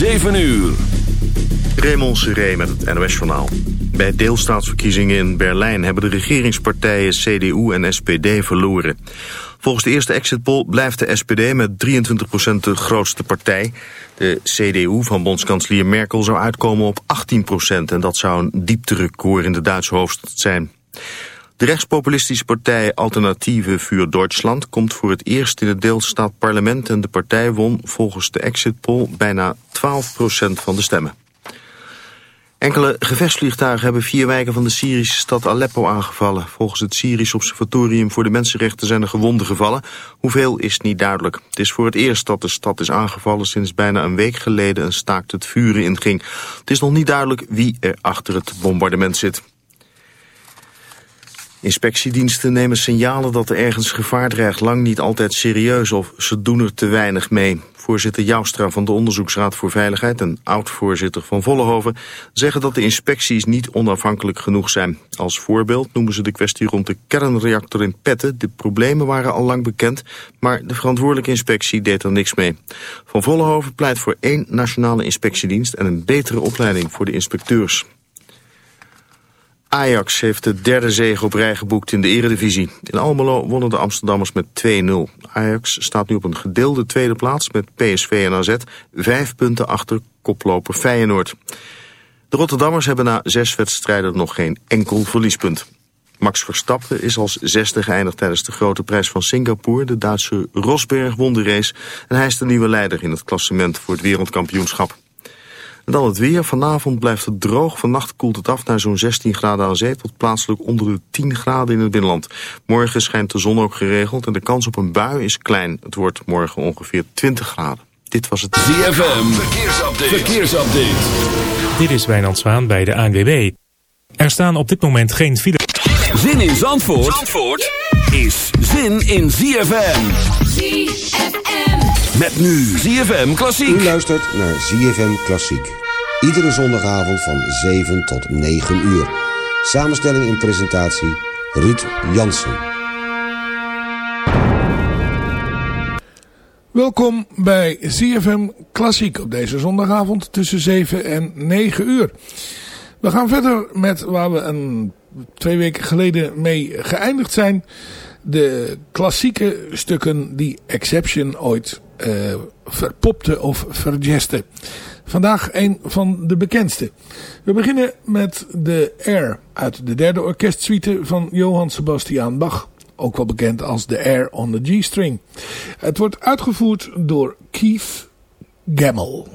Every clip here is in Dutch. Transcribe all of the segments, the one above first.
7 uur. Raymond Seré met het NOS-journaal. Bij deelstaatsverkiezingen in Berlijn hebben de regeringspartijen CDU en SPD verloren. Volgens de eerste exit poll blijft de SPD met 23% de grootste partij. De CDU van bondskanselier Merkel zou uitkomen op 18% en dat zou een diepterecord in de Duitse hoofdstad zijn. De rechtspopulistische partij Alternatieve Vuur Duitsland komt voor het eerst in het deelstaatparlement en de partij won volgens de exit poll bijna 12% van de stemmen. Enkele gevechtsvliegtuigen hebben vier wijken van de Syrische stad Aleppo aangevallen. Volgens het Syrisch Observatorium voor de Mensenrechten zijn er gewonden gevallen. Hoeveel is niet duidelijk. Het is voor het eerst dat de stad is aangevallen sinds bijna een week geleden een staakt het vuren inging. Het is nog niet duidelijk wie er achter het bombardement zit. Inspectiediensten nemen signalen dat er ergens gevaar dreigt lang niet altijd serieus of ze doen er te weinig mee. Voorzitter Joustra van de Onderzoeksraad voor Veiligheid en oud-voorzitter van Vollenhoven zeggen dat de inspecties niet onafhankelijk genoeg zijn. Als voorbeeld noemen ze de kwestie rond de kernreactor in Petten. De problemen waren al lang bekend, maar de verantwoordelijke inspectie deed er niks mee. Van Vollenhoven pleit voor één nationale inspectiedienst en een betere opleiding voor de inspecteurs. Ajax heeft de derde zege op rij geboekt in de eredivisie. In Almelo wonnen de Amsterdammers met 2-0. Ajax staat nu op een gedeelde tweede plaats met PSV en AZ. Vijf punten achter koploper Feyenoord. De Rotterdammers hebben na zes wedstrijden nog geen enkel verliespunt. Max Verstappen is als zesde geëindigd tijdens de grote prijs van Singapore. De Duitse Rosberg won de race en hij is de nieuwe leider in het klassement voor het wereldkampioenschap. En dan het weer. Vanavond blijft het droog. Vannacht koelt het af naar zo'n 16 graden aan zee... tot plaatselijk onder de 10 graden in het binnenland. Morgen schijnt de zon ook geregeld en de kans op een bui is klein. Het wordt morgen ongeveer 20 graden. Dit was het ZFM. Verkeersupdate. Verkeersupdate. Dit is Wijnand Zwaan bij de ANWB. Er staan op dit moment geen file... Zin in Zandvoort, Zandvoort is zin in ZFM. ZFM. Met nu ZFM Klassiek. U luistert naar ZFM Klassiek. Iedere zondagavond van 7 tot 9 uur. Samenstelling en presentatie Ruud Jansen. Welkom bij ZFM Klassiek op deze zondagavond tussen 7 en 9 uur. We gaan verder met waar we een, twee weken geleden mee geëindigd zijn. De klassieke stukken die Exception ooit uh, verpopte of vergeste. Vandaag een van de bekendste. We beginnen met de Air uit de derde orkestsuite van Johann Sebastian Bach. Ook wel bekend als de Air on the G-string. Het wordt uitgevoerd door Keith Gammel.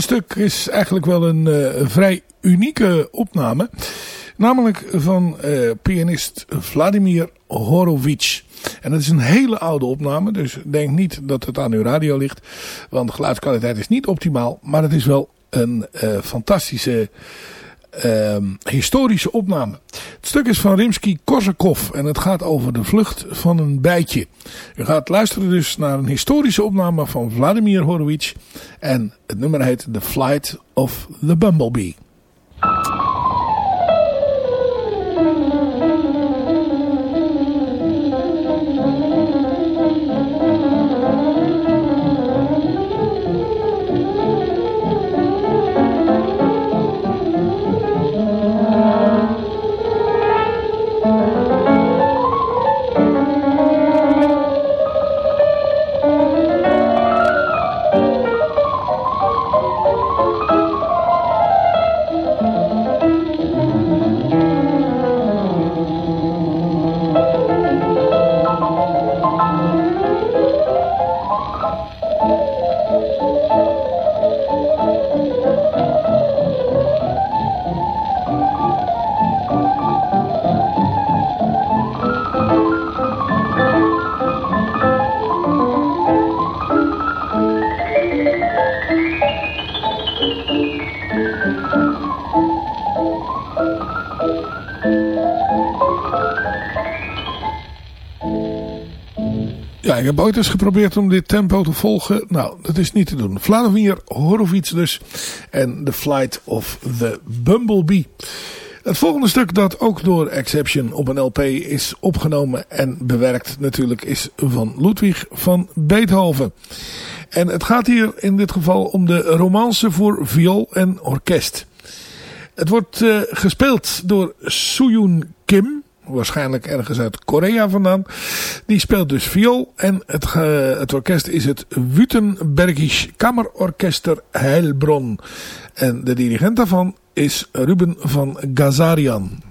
Volgende stuk is eigenlijk wel een uh, vrij unieke opname. Namelijk van uh, pianist Vladimir Horowitz. En dat is een hele oude opname, dus denk niet dat het aan uw radio ligt. Want de geluidskwaliteit is niet optimaal, maar het is wel een uh, fantastische uh, historische opname. Het stuk is van Rimsky-Korsakov en het gaat over de vlucht van een bijtje. U gaat luisteren dus naar een historische opname van Vladimir Horowitz en het nummer heet The Flight of the Bumblebee. Ik heb ooit eens geprobeerd om dit tempo te volgen. Nou, dat is niet te doen. Vladimir Horowitz dus. En The Flight of the Bumblebee. Het volgende stuk dat ook door Exception op een LP is opgenomen en bewerkt natuurlijk is van Ludwig van Beethoven. En het gaat hier in dit geval om de romance voor viool en orkest. Het wordt uh, gespeeld door Sooyoon Kim waarschijnlijk ergens uit Korea vandaan. Die speelt dus viool en het, het orkest is het Württembergisch Kammerorkester Heilbronn. En de dirigent daarvan is Ruben van Gazarian.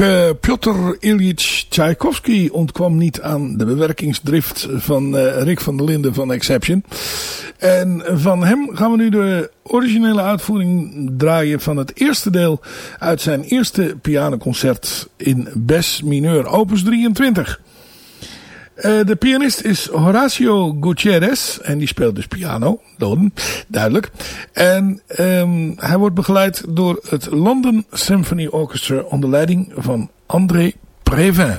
Uh, Piotr Ilyich Tchaikovsky ontkwam niet aan de bewerkingsdrift van uh, Rick van der Linden van Exception. En van hem gaan we nu de originele uitvoering draaien van het eerste deel uit zijn eerste pianoconcert in Bes mineur, opus 23. Uh, de pianist is Horacio Gutierrez. En die speelt dus piano. Doden, duidelijk. En um, hij wordt begeleid door het London Symphony Orchestra onder leiding van André Previn.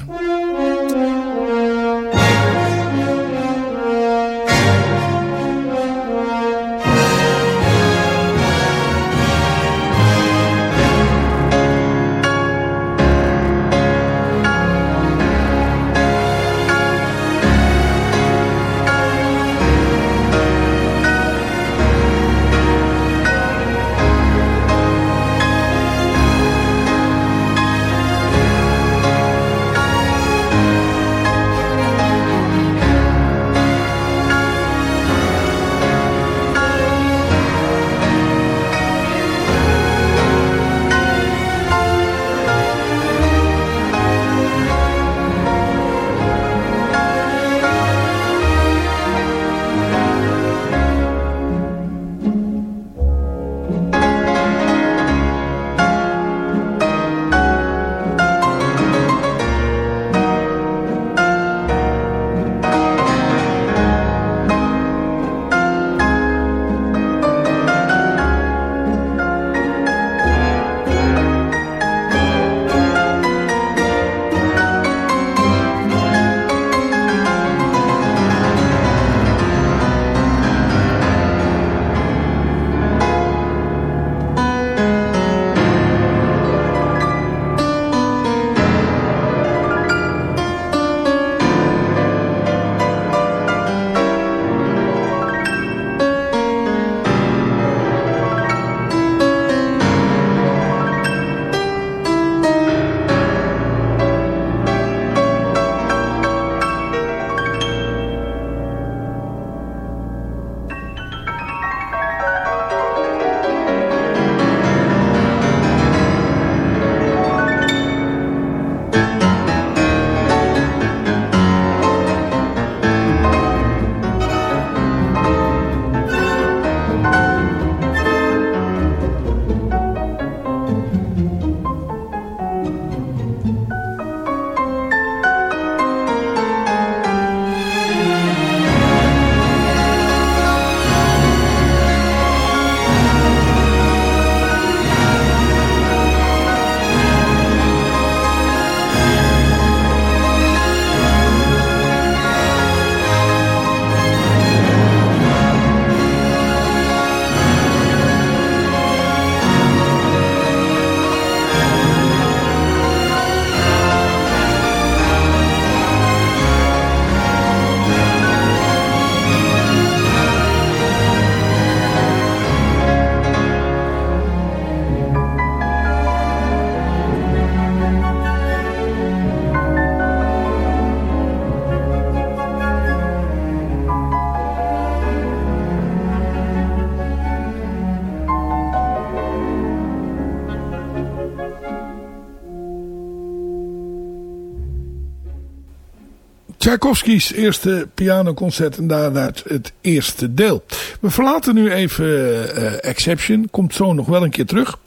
Tchaikovskis eerste pianoconcert en daaruit het eerste deel. We verlaten nu even uh, Exception. Komt zo nog wel een keer terug.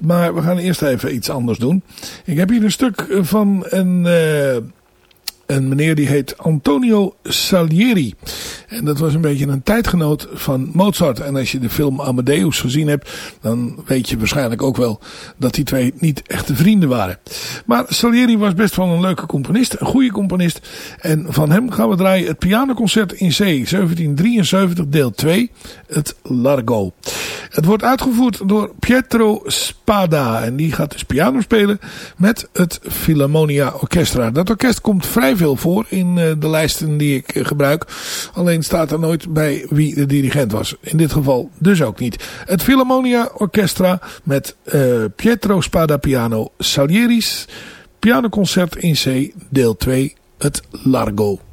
Maar we gaan eerst even iets anders doen. Ik heb hier een stuk van een... Uh, een meneer die heet Antonio Salieri. En dat was een beetje een tijdgenoot van Mozart. En als je de film Amadeus gezien hebt, dan weet je waarschijnlijk ook wel dat die twee niet echte vrienden waren. Maar Salieri was best wel een leuke componist, een goede componist. En van hem gaan we draaien het pianoconcert in C 1773 deel 2, het Largo. Het wordt uitgevoerd door Pietro Spada. En die gaat dus piano spelen met het Philharmonia Orchestra. Dat orkest komt vrij veel voor in eh, de lijsten die ik eh, gebruik. Alleen staat er nooit bij wie de dirigent was. In dit geval dus ook niet. Het Philharmonia Orchestra met uh, Pietro Spada piano Salieri's pianoconcert in C deel 2 het Largo.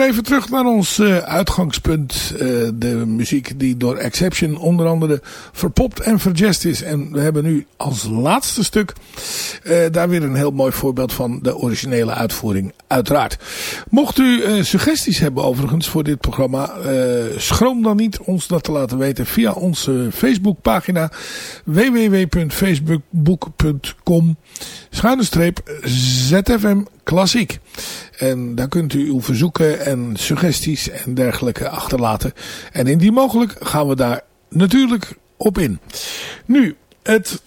Even terug naar ons uh, uitgangspunt. Uh, de muziek die door Exception onder andere verpopt en verjest is. En we hebben nu als laatste stuk uh, daar weer een heel mooi voorbeeld van de originele uitvoering. Uiteraard. Mocht u suggesties hebben overigens voor dit programma. schroom dan niet ons dat te laten weten via onze Facebookpagina www.facebook.com schuine streep ZFM Klassiek. En daar kunt u uw verzoeken en suggesties en dergelijke achterlaten. En indien mogelijk gaan we daar natuurlijk op in. Nu, het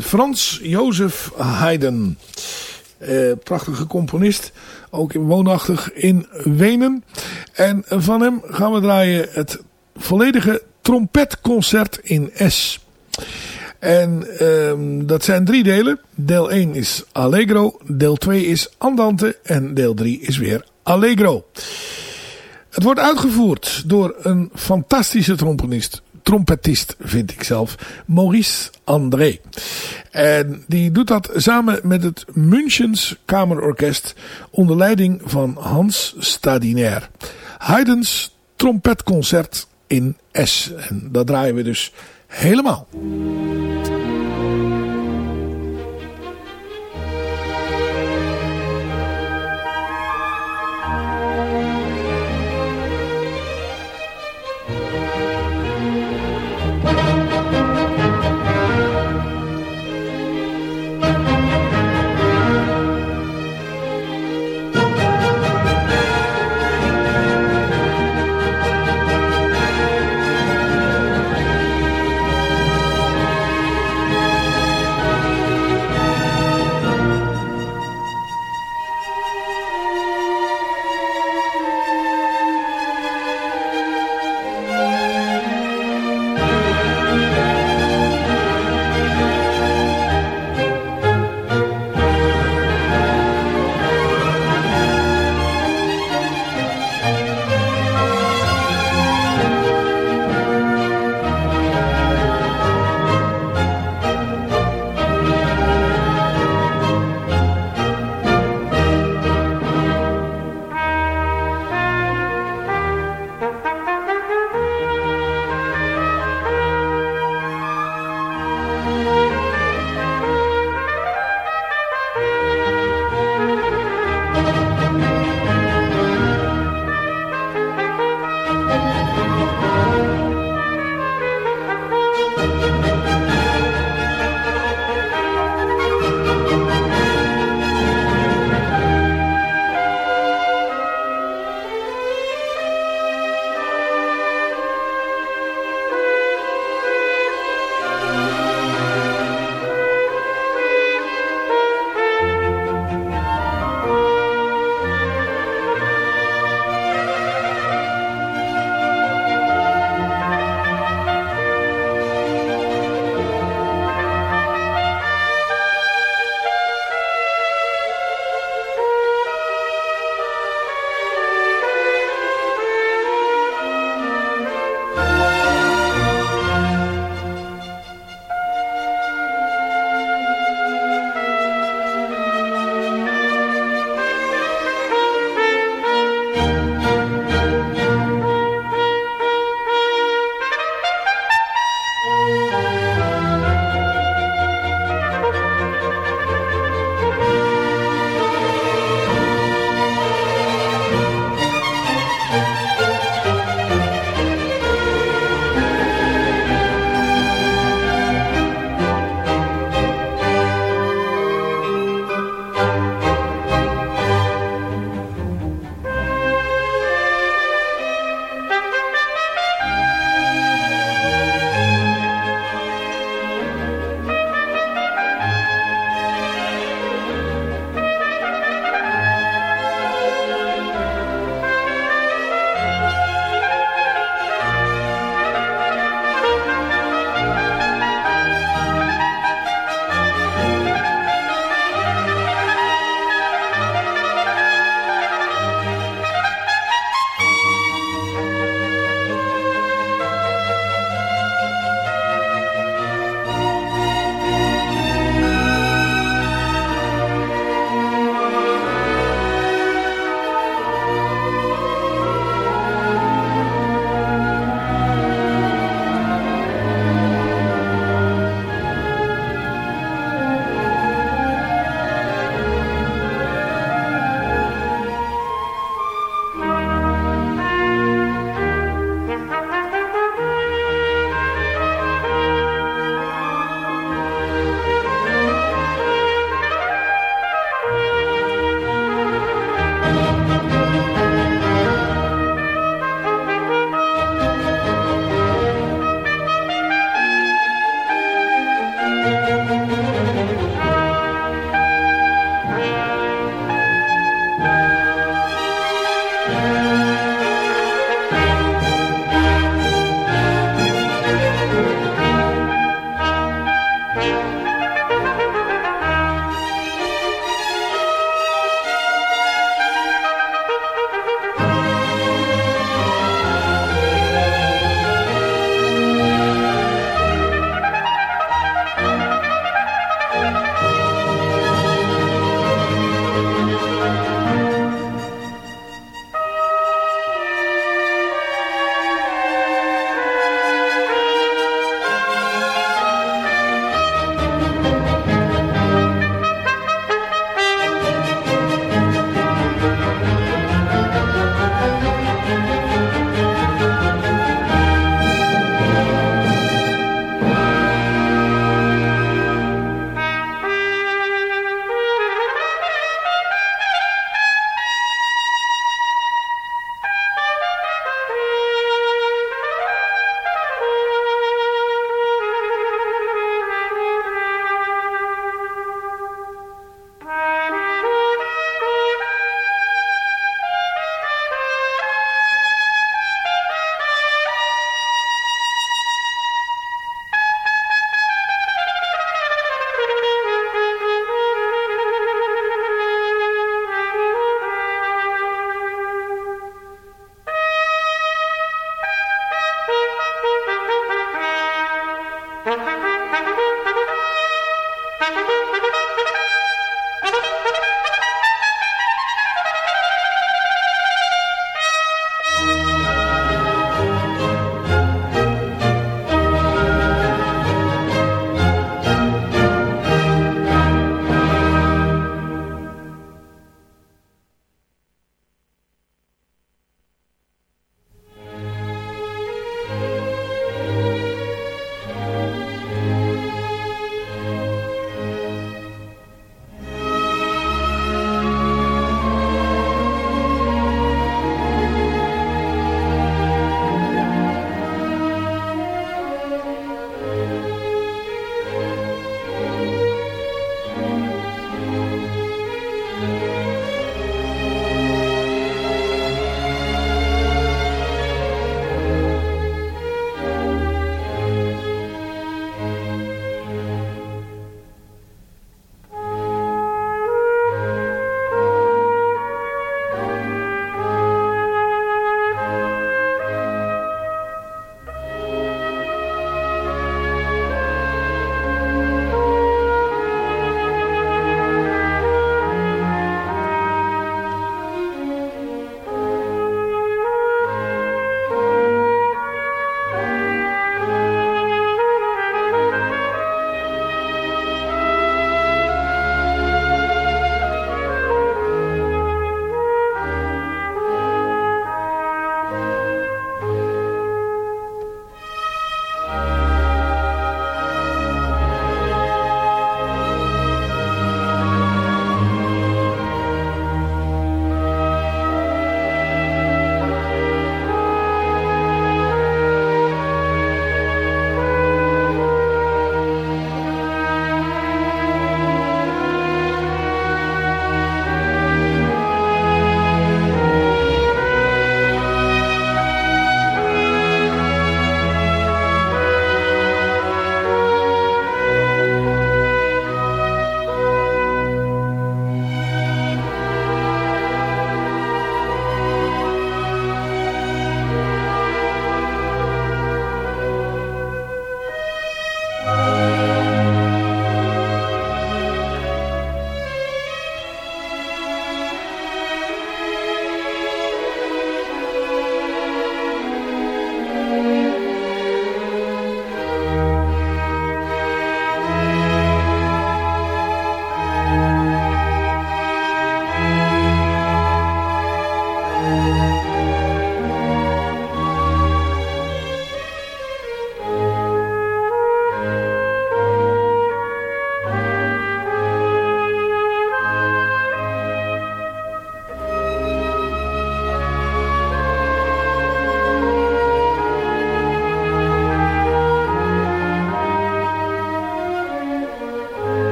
Frans Jozef Haydn. Eh, prachtige componist. Ook woonachtig in Wenen. En van hem gaan we draaien het volledige trompetconcert in S. En um, dat zijn drie delen. Deel 1 is Allegro, deel 2 is Andante en deel 3 is weer Allegro. Het wordt uitgevoerd door een fantastische trompetist, trompetist vind ik zelf, Maurice André. En die doet dat samen met het Münchens Kamerorkest onder leiding van Hans Stadinair. Haydn's trompetconcert in S. En dat draaien we dus helemaal.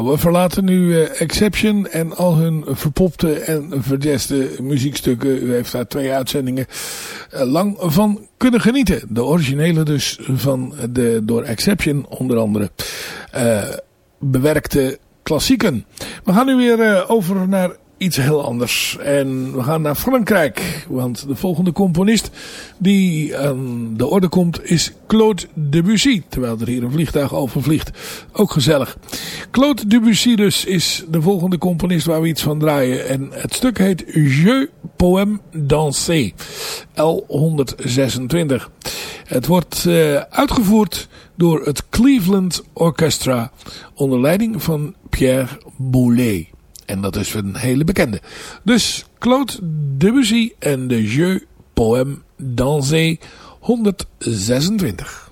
We verlaten nu uh, Exception en al hun verpopte en verjeste muziekstukken. U heeft daar twee uitzendingen uh, lang van kunnen genieten. De originele dus van de door Exception onder andere uh, bewerkte klassieken. We gaan nu weer over naar iets heel anders. En we gaan naar Frankrijk. Want de volgende componist die aan de orde komt is Claude Debussy. Terwijl er hier een vliegtuig over vliegt. Ook gezellig. Claude Debussy dus is de volgende componist waar we iets van draaien. En het stuk heet Je Poème Dansé. L126. Het wordt uh, uitgevoerd door het Cleveland Orchestra onder leiding van Pierre Boulez. En dat is een hele bekende. Dus Claude Debussy en de Jeu Poème Dansé 126.